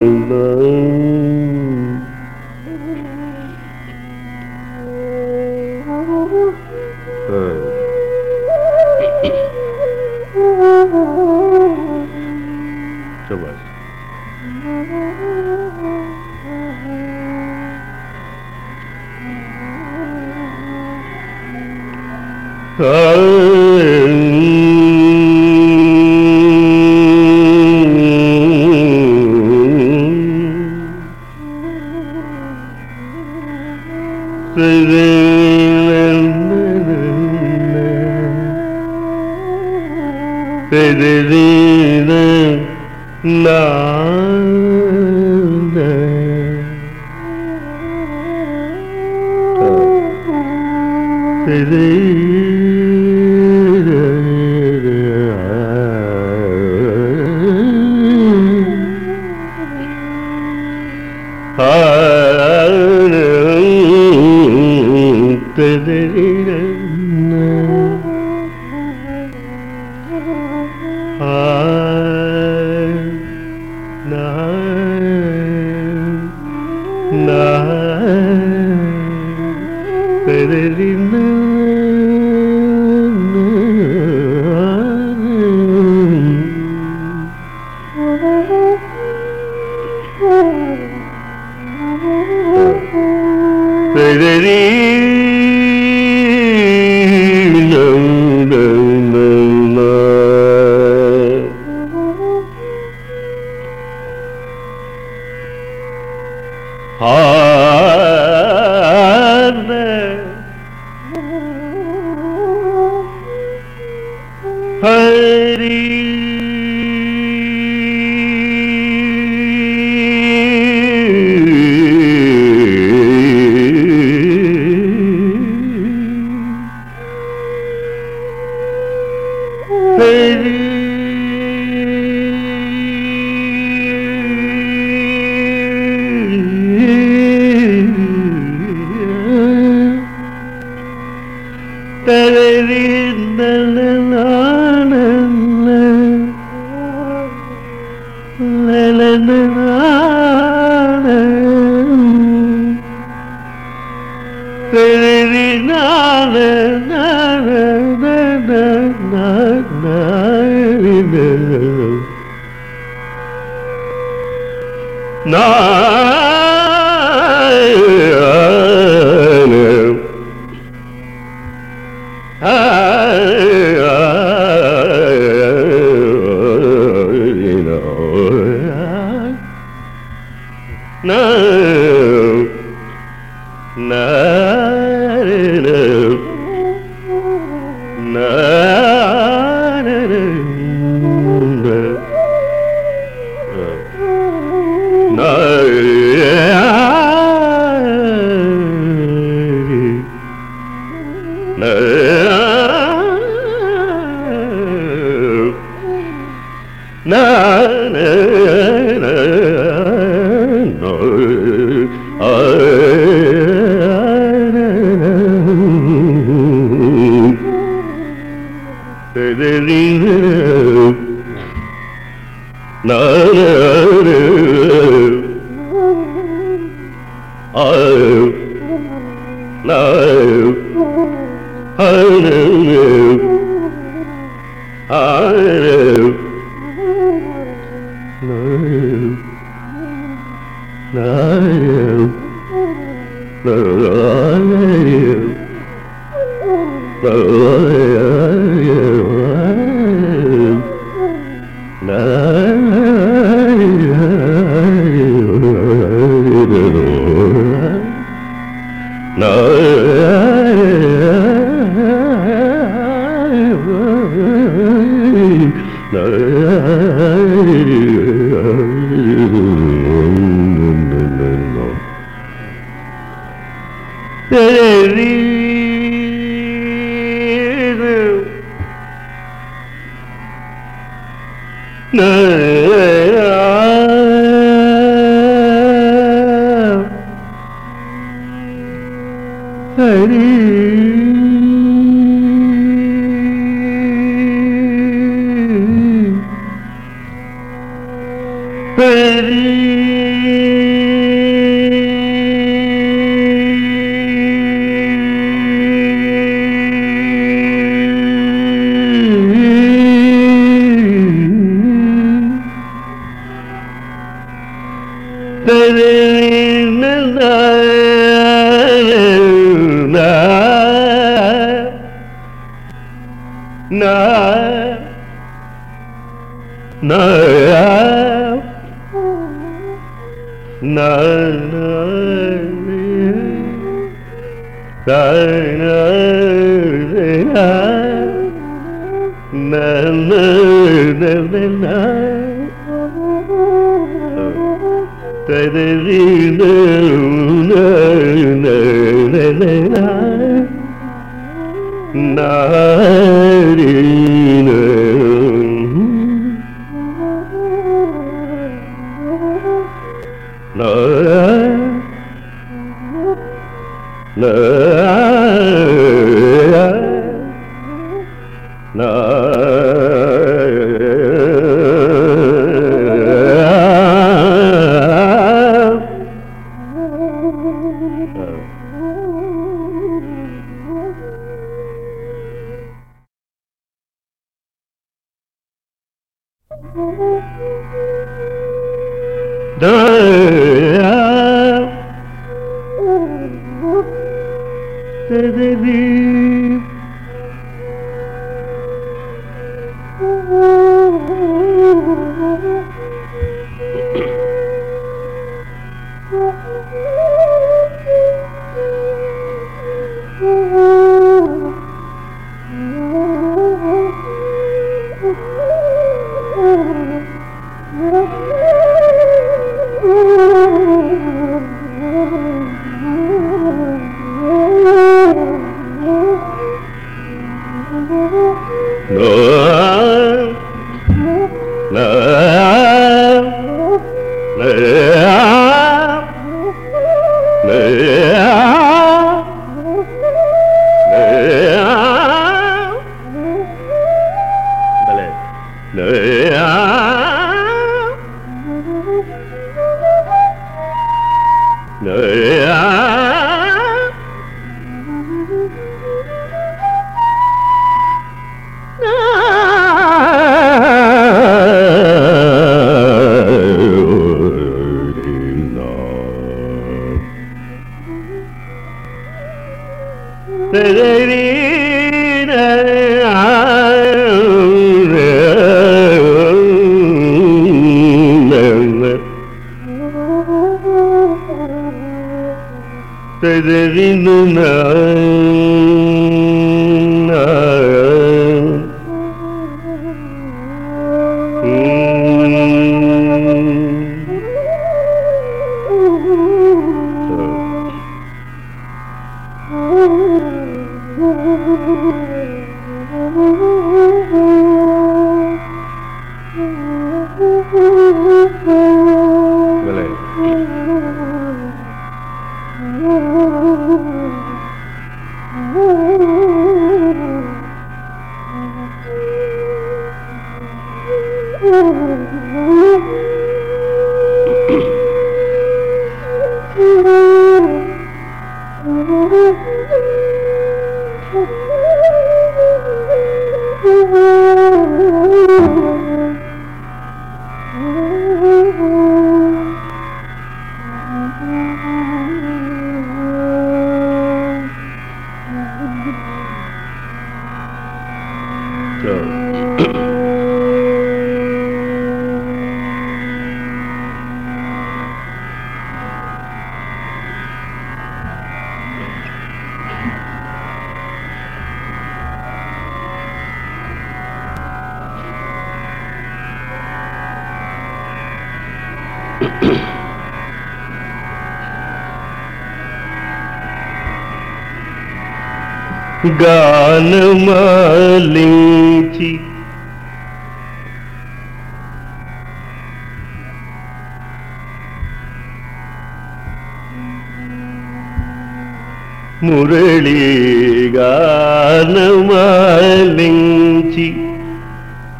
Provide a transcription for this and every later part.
Amen. గానమాలించి మురళీగానమాలించి కావవే Kanchi గానమాలించి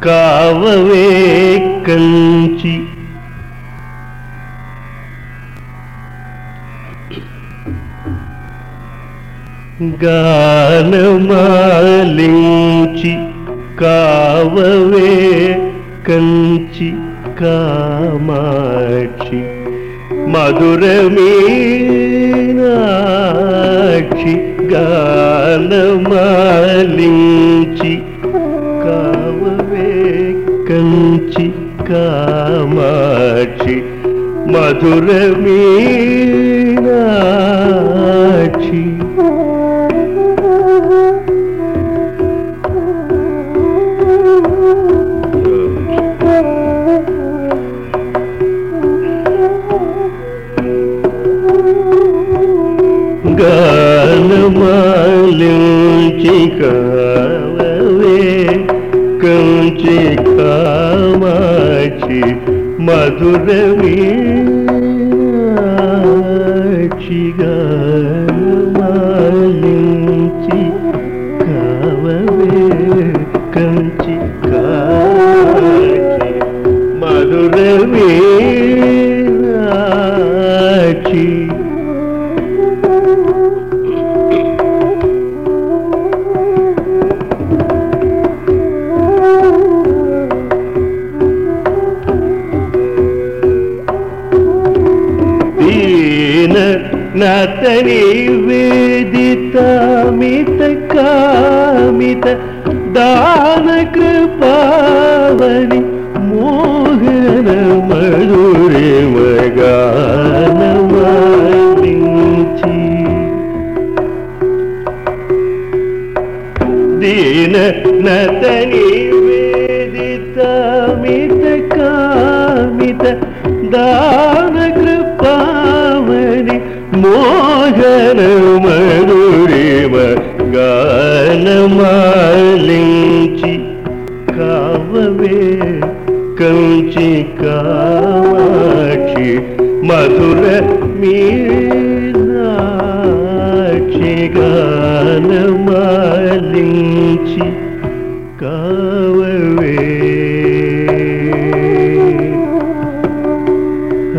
కావవే Kanchi Kamakshi మధుర మీనాక్షి గానమాలించి కావవే కంచి కామాక్షి మధురమీనాక్షి గానమాలించి కావవే కంచి కామాక్షి మధురమీనాక్షి మధుర Meenakshi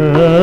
Uh...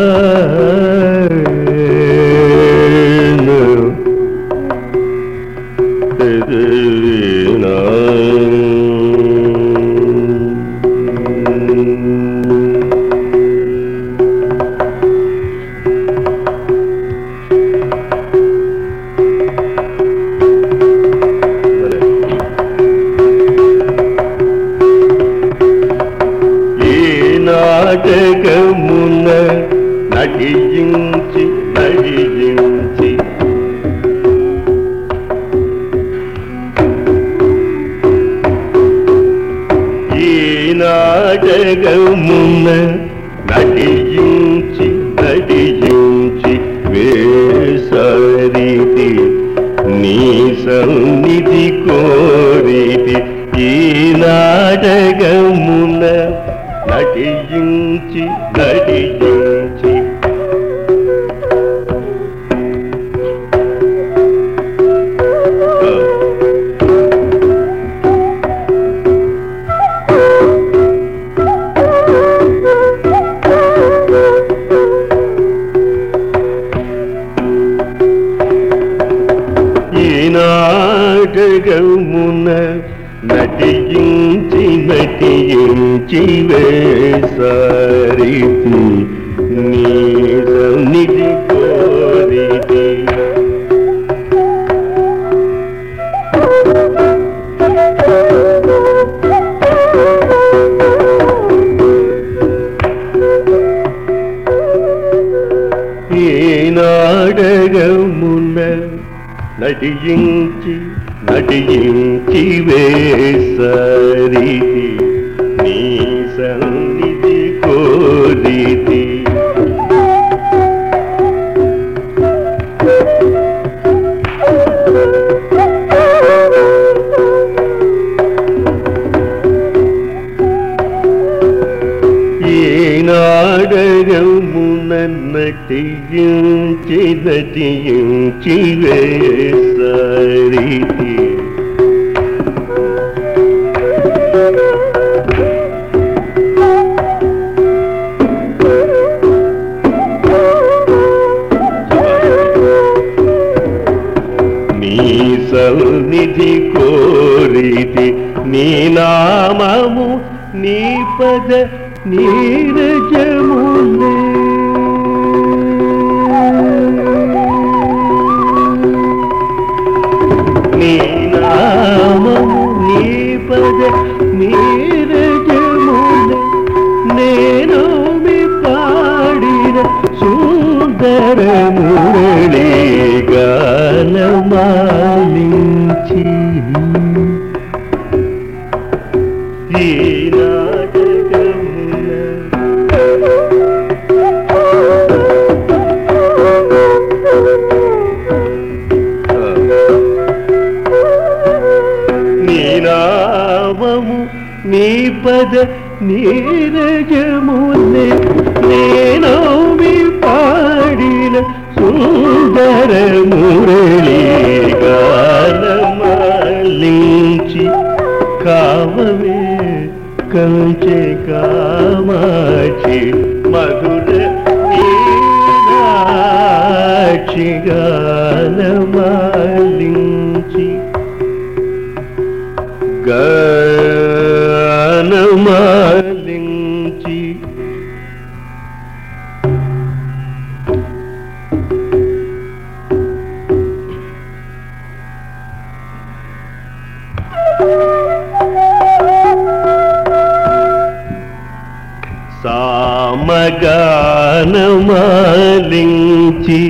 నటించి నటించి వేసారి నీ సన్నిధి కోరితి నాటకమున నటించి నటించి వేసరితి నీ సన్నిధి కోరితి. నటించి నటించి వేసరితి. నీ సన్నిధి కోరితి నీ నామము నీ పద నీరజములే గానమాలించి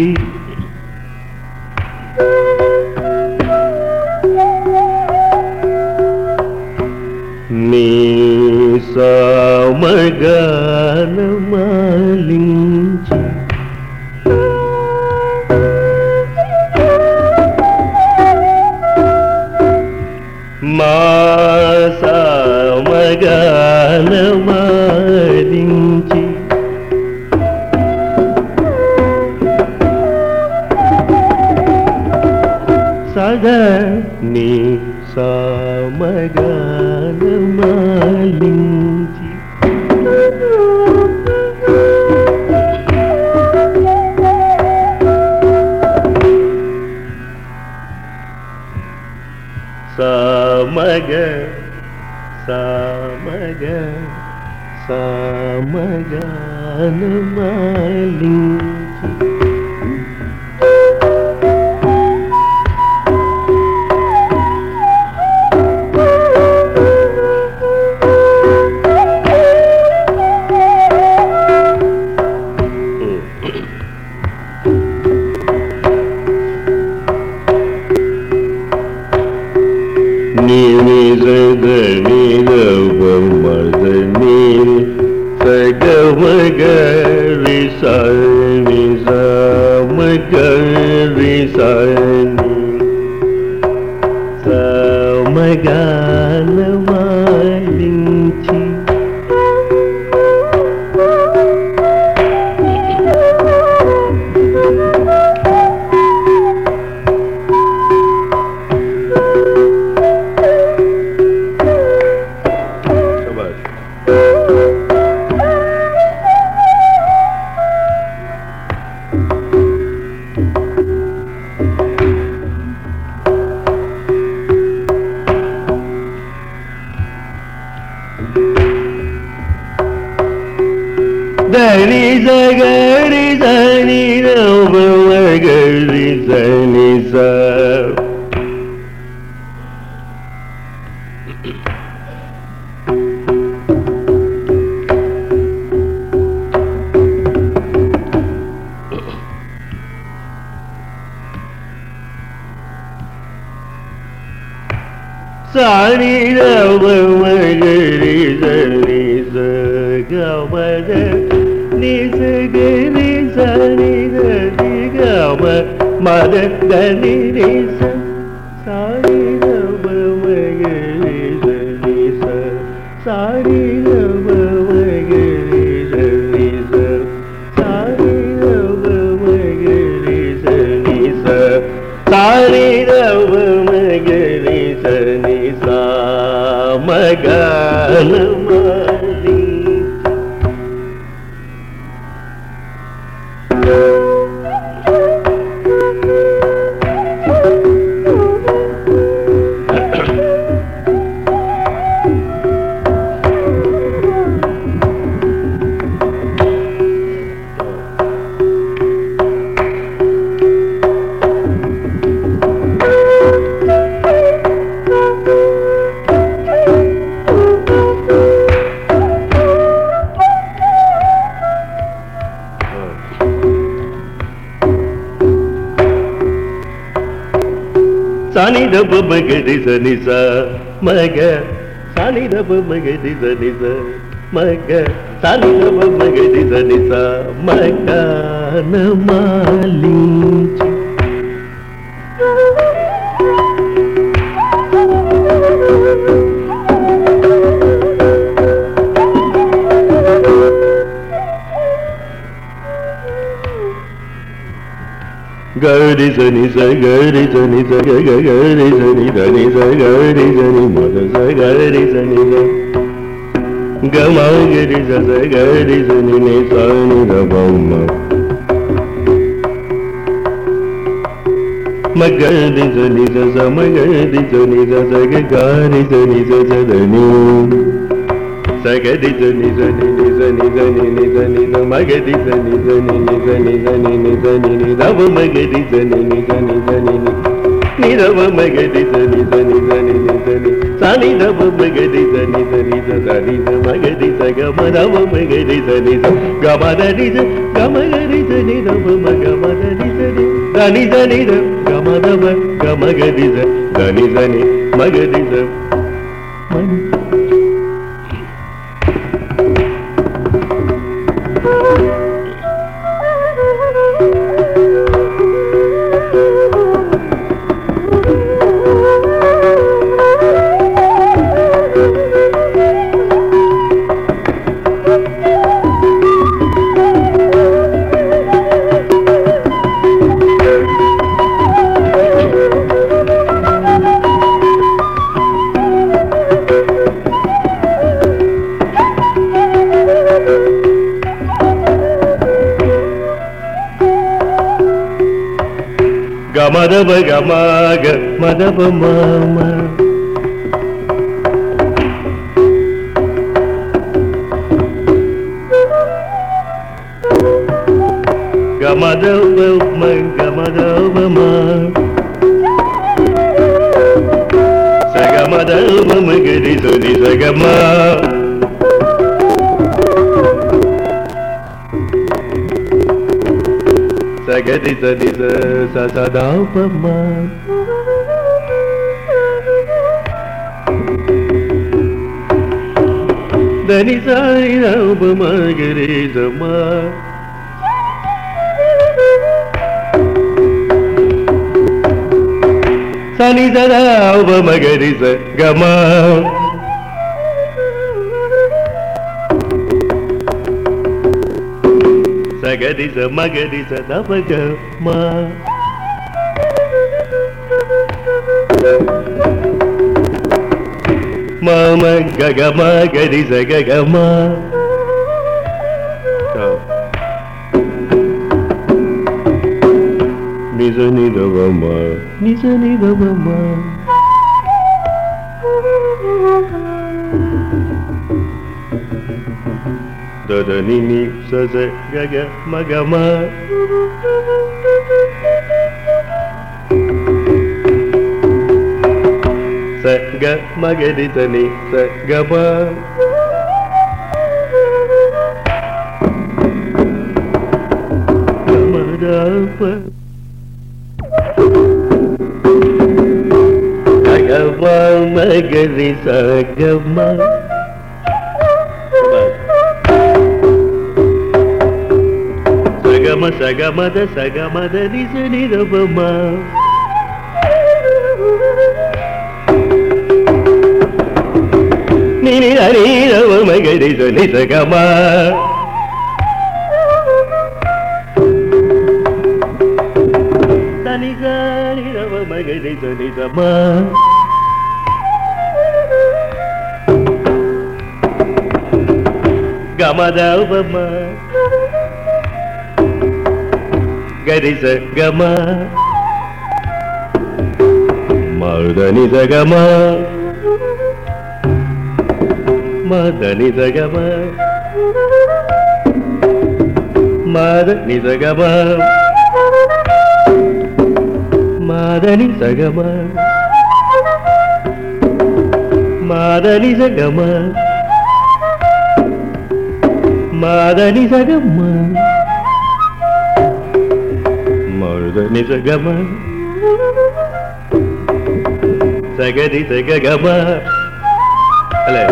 ಮಗರಿಸ ನಿಸ ಮಗ ಸಾಲಿದಬ ಮಗರಿಸ ನಿಸ ಮಗ ಸಾಲಿದಬ ಮಗರಿಸ ನಿಸ ಮಗ ನಮಾಲಿಂಚ గరి సని స గరి సని స గ గ గరి సని దని స గరి సని మద స గరి సని స గ మ గరి స స గరి సని ని స ని ద బ మ మ గరి సని స స మ గరి సని స స గ గరి సని స స ద ని సగది జని జని ని జని జని ని జని ద మగది జని జని ని జని జని ని జని ని రవ మగది జని ని జని జని ని ని రవ మగది జని జని జని ని జని సాని రవ మగది జని జని ద జని ద మగది జ గ మ రవ మగది జని ద గ మ ద ని జ గ మ గ రి జని రవ మ గ మ ద ని జని దని జని దని జని మగది గమాగ మదబ మామ గమదబ మ గమదబ మా సగమదబ మగరి సని సగమా సగది సని స స సదాప రామ సని సదాప మగరి స గమా సగది స మగది స దప గ మా మామ గగ మా గగమా నిజ నిదవ మా నిజ నిదవ మా దద ని ని స స గగ మగ మా స గ మగది తని మగరి మగది సగమ సగమద సగమద నిజ నిరవమ నిని హరిరవ మగరి జని సగమ. తని గారిరవ మగరి జని సమ గమదవమ గరిస గమ మదని సగమ మదని జగమ. మదని జగమ. మదని జగమ. మదని సగమ మదని సగమ మరుదని సగమ సగది సగమ అలే.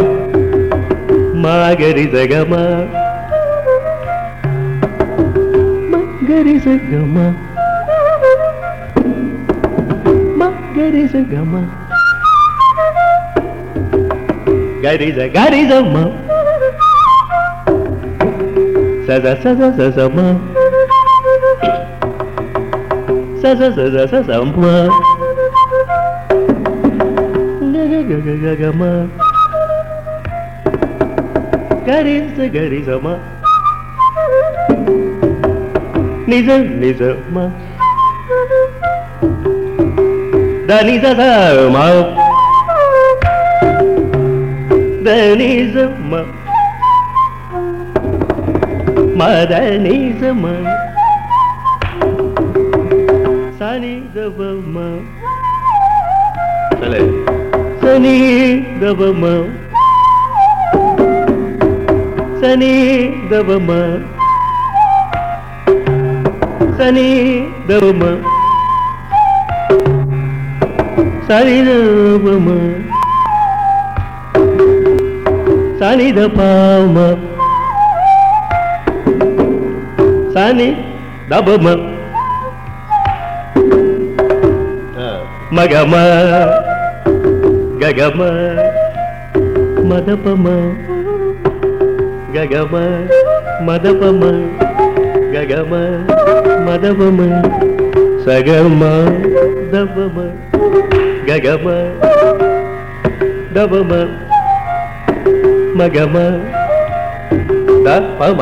మాగరి సగమ మగరి సగమ మగరి సగమ గరి స గరి సమ సద సద సమ సద సద సమ గమ గరి గరి సమ నిజ నిజ దని సద మా దని సమ పదనిజమ సని గమ సని గమ సని గమ సని గమ సని గమ సని దమ సని దబ మ మగమ గగమ మదపమ గగమ మదపమ గగమ మదపమ సగమ దపమ గగమ దపమ మగమ దపమ.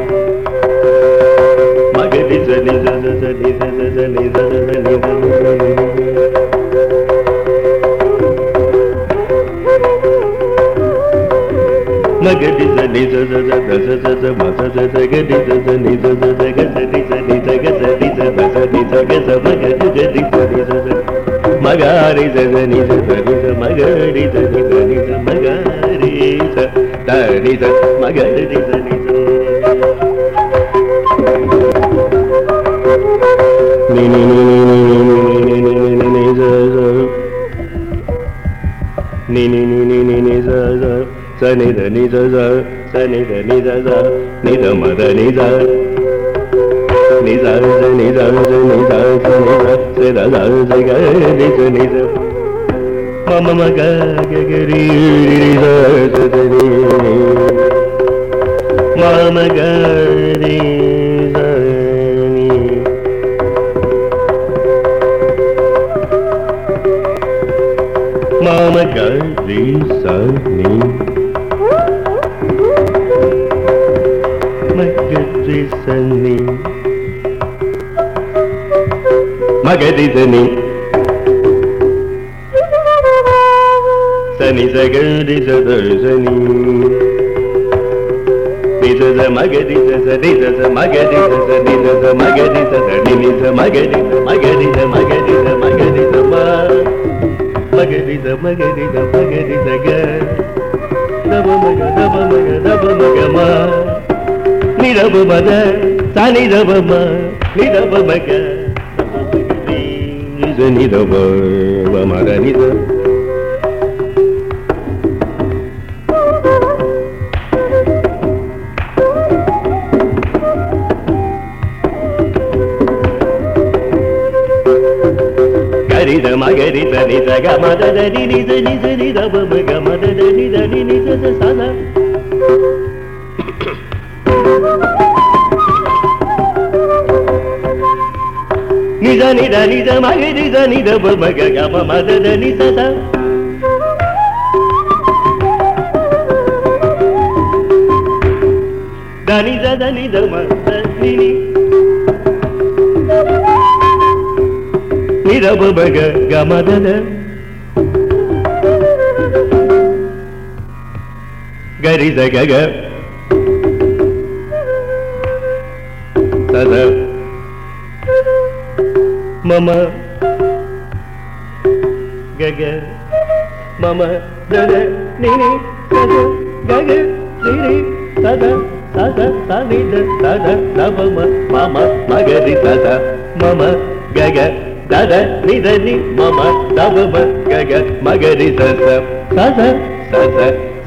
మగది సని సద దస సద మస సద గది సద ని సద సగ సని సని సగ సని సద సని సగ సమ గది సని సని సద మగారి సద ని సద ని స మగారి సని సని స మగారి స తని స మగారి స ni ni ni ni ni ni za za sa ni da ni za za sa ni da ni za za ni da ma da ni za ni za za ni za za ni za za ni za sa da za za ga ni za ni za ma ma ma ga ga ga ri ri ri za za za ni ma ma ga ri Sani Magadi Sani Magadi Sani Sani Sagadi Sani Nisa sa magadi sa sa nisa sa magadi sa sa nisa sa magadi sa sa నిరవ మద తనిరవ నిరవ మగ నిజ నిరవ మద నిరవ మగరి దని సగ మదరి నిజ నిజ నిద మగ మదరి దని నిజ సదా నిజ నిద నిజ మగ నిజ నిద మగ గమ మదని సదా దని దని దమ பிறவு பக கமதன கரிதக தத. மம. கக. மம. தத. நினி. தத. கக. நினி. தத. தத. தனித. தத. தவம மம. மகரி. தத. மம. கக. దద నిదని మమ దవ గగ మగరి సస సస సస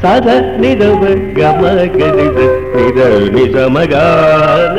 సద నిదవ గమ గరి నిద నిజ మగాన